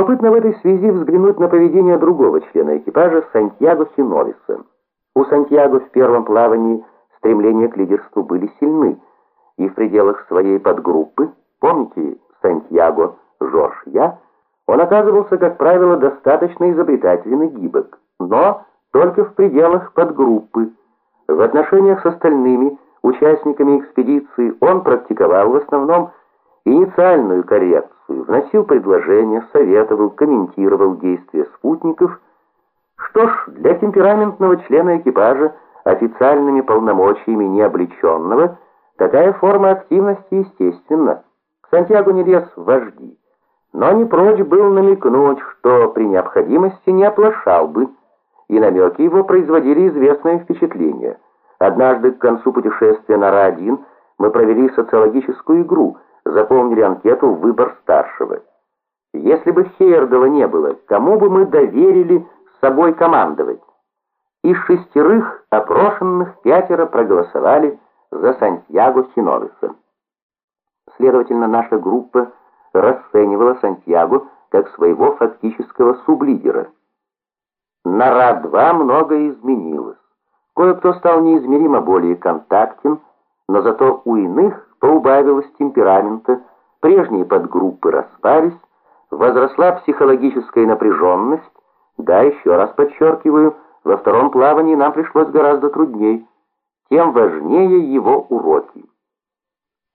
Любопытно в этой связи взглянуть на поведение другого члена экипажа Сантьяго Синовиса. У Сантьяго в первом плавании стремления к лидерству были сильны, и в пределах своей подгруппы, помните Сантьяго Жорж Я, он оказывался, как правило, достаточно изобретателен и гибок, но только в пределах подгруппы. В отношениях с остальными участниками экспедиции он практиковал в основном инициальную коррекцию, вносил предложения, советовал, комментировал действия спутников. Что ж, для темпераментного члена экипажа официальными полномочиями необлеченного такая форма активности естественна. Сантьяго не лез в вожди, но не прочь был намекнуть, что при необходимости не оплошал бы, и намеки его производили известное впечатление. Однажды к концу путешествия на Ра-1 мы провели социологическую игру, заполнили анкету «Выбор старшего». Если бы Хейердова не было, кому бы мы доверили собой командовать? Из шестерых опрошенных пятеро проголосовали за Сантьяго Синовиса. Следовательно, наша группа расценивала Сантьяго как своего фактического сублидера. На Ра-2 многое изменилось. Кое-кто стал неизмеримо более контактен, но зато у иных поубавилось темперамента, прежние подгруппы распались, возросла психологическая напряженность, да, еще раз подчеркиваю, во втором плавании нам пришлось гораздо трудней, тем важнее его уроки.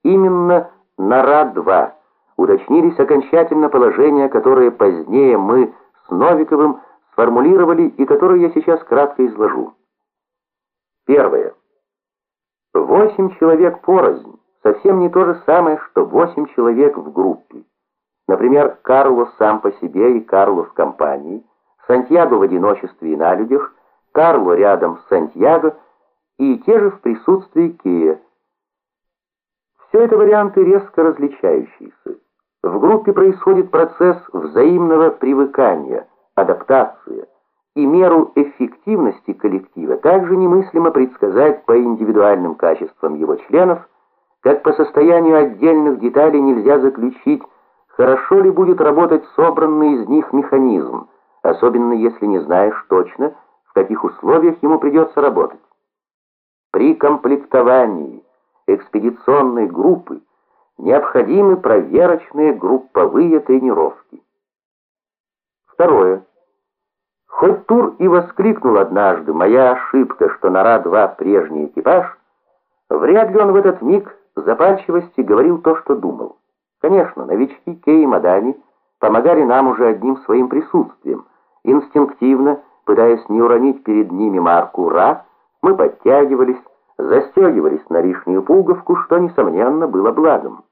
Именно на Ра-2 уточнились окончательно положения, которые позднее мы с Новиковым сформулировали и которые я сейчас кратко изложу. Первое. Восемь человек порознь совсем не то же самое, что восемь человек в группе. Например, Карло сам по себе и Карло в компании, Сантьяго в одиночестве и на людях, Карло рядом с Сантьяго и те же в присутствии Кея. Все это варианты резко различающиеся. В группе происходит процесс взаимного привыкания, адаптация, и меру эффективности коллектива также немыслимо предсказать по индивидуальным качествам его членов, как по состоянию отдельных деталей нельзя заключить, хорошо ли будет работать собранный из них механизм, особенно если не знаешь точно, в каких условиях ему придется работать. При комплектовании экспедиционной группы необходимы проверочные групповые тренировки. Второе. Хоть Тур и воскликнул однажды «Моя ошибка, что на Ра-2 прежний экипаж», вряд ли он в этот миг запальчивости говорил то, что думал. Конечно, новички Кей и Мадани помогали нам уже одним своим присутствием. Инстинктивно, пытаясь не уронить перед ними марку «Ра», мы подтягивались, застегивались на лишнюю пуговку, что, несомненно, было благом.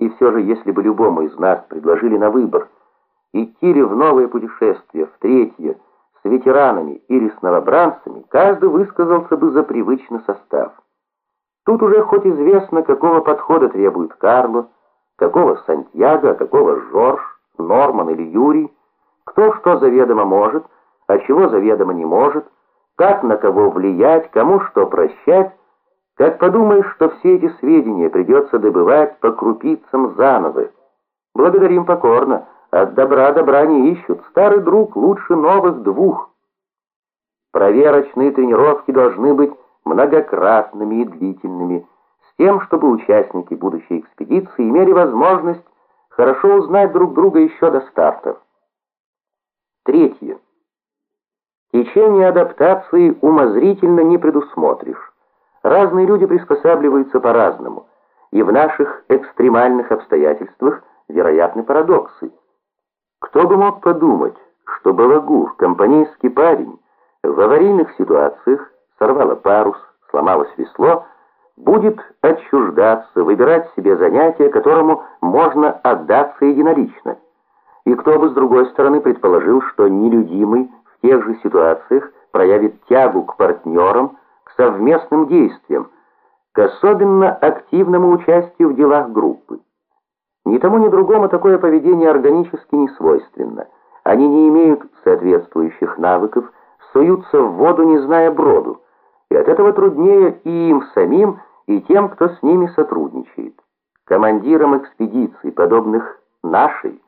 И все же, если бы любому из нас предложили на выбор идти ли в новое путешествие, в третье, с ветеранами или с новобранцами, каждый высказался бы за привычный состав. Тут уже хоть известно, какого подхода требует Карло, какого Сантьяго, какого Жорж, Норман или Юрий, кто что заведомо может, а чего заведомо не может, как на кого влиять, кому что прощать, как подумаешь, что все эти сведения придется добывать по крупицам заново. Благодарим покорно, от добра добра не ищут, старый друг лучше новых двух. Проверочные тренировки должны быть многократными и длительными, с тем, чтобы участники будущей экспедиции имели возможность хорошо узнать друг друга еще до старта. Третье. Течение адаптации умозрительно не предусмотришь. Разные люди приспосабливаются по-разному, и в наших экстремальных обстоятельствах вероятны парадоксы. Кто бы мог подумать, что Балагур, компанейский парень, в аварийных ситуациях сорвало парус, сломалось весло, будет отчуждаться, выбирать себе занятие, которому можно отдаться единолично. И кто бы с другой стороны предположил, что нелюдимый в тех же ситуациях проявит тягу к партнерам, совместным действиям, к особенно активному участию в делах группы. Ни тому, ни другому такое поведение органически не свойственно. Они не имеют соответствующих навыков, суются в воду, не зная броду, и от этого труднее и им самим, и тем, кто с ними сотрудничает. Командирам экспедиций, подобных нашей,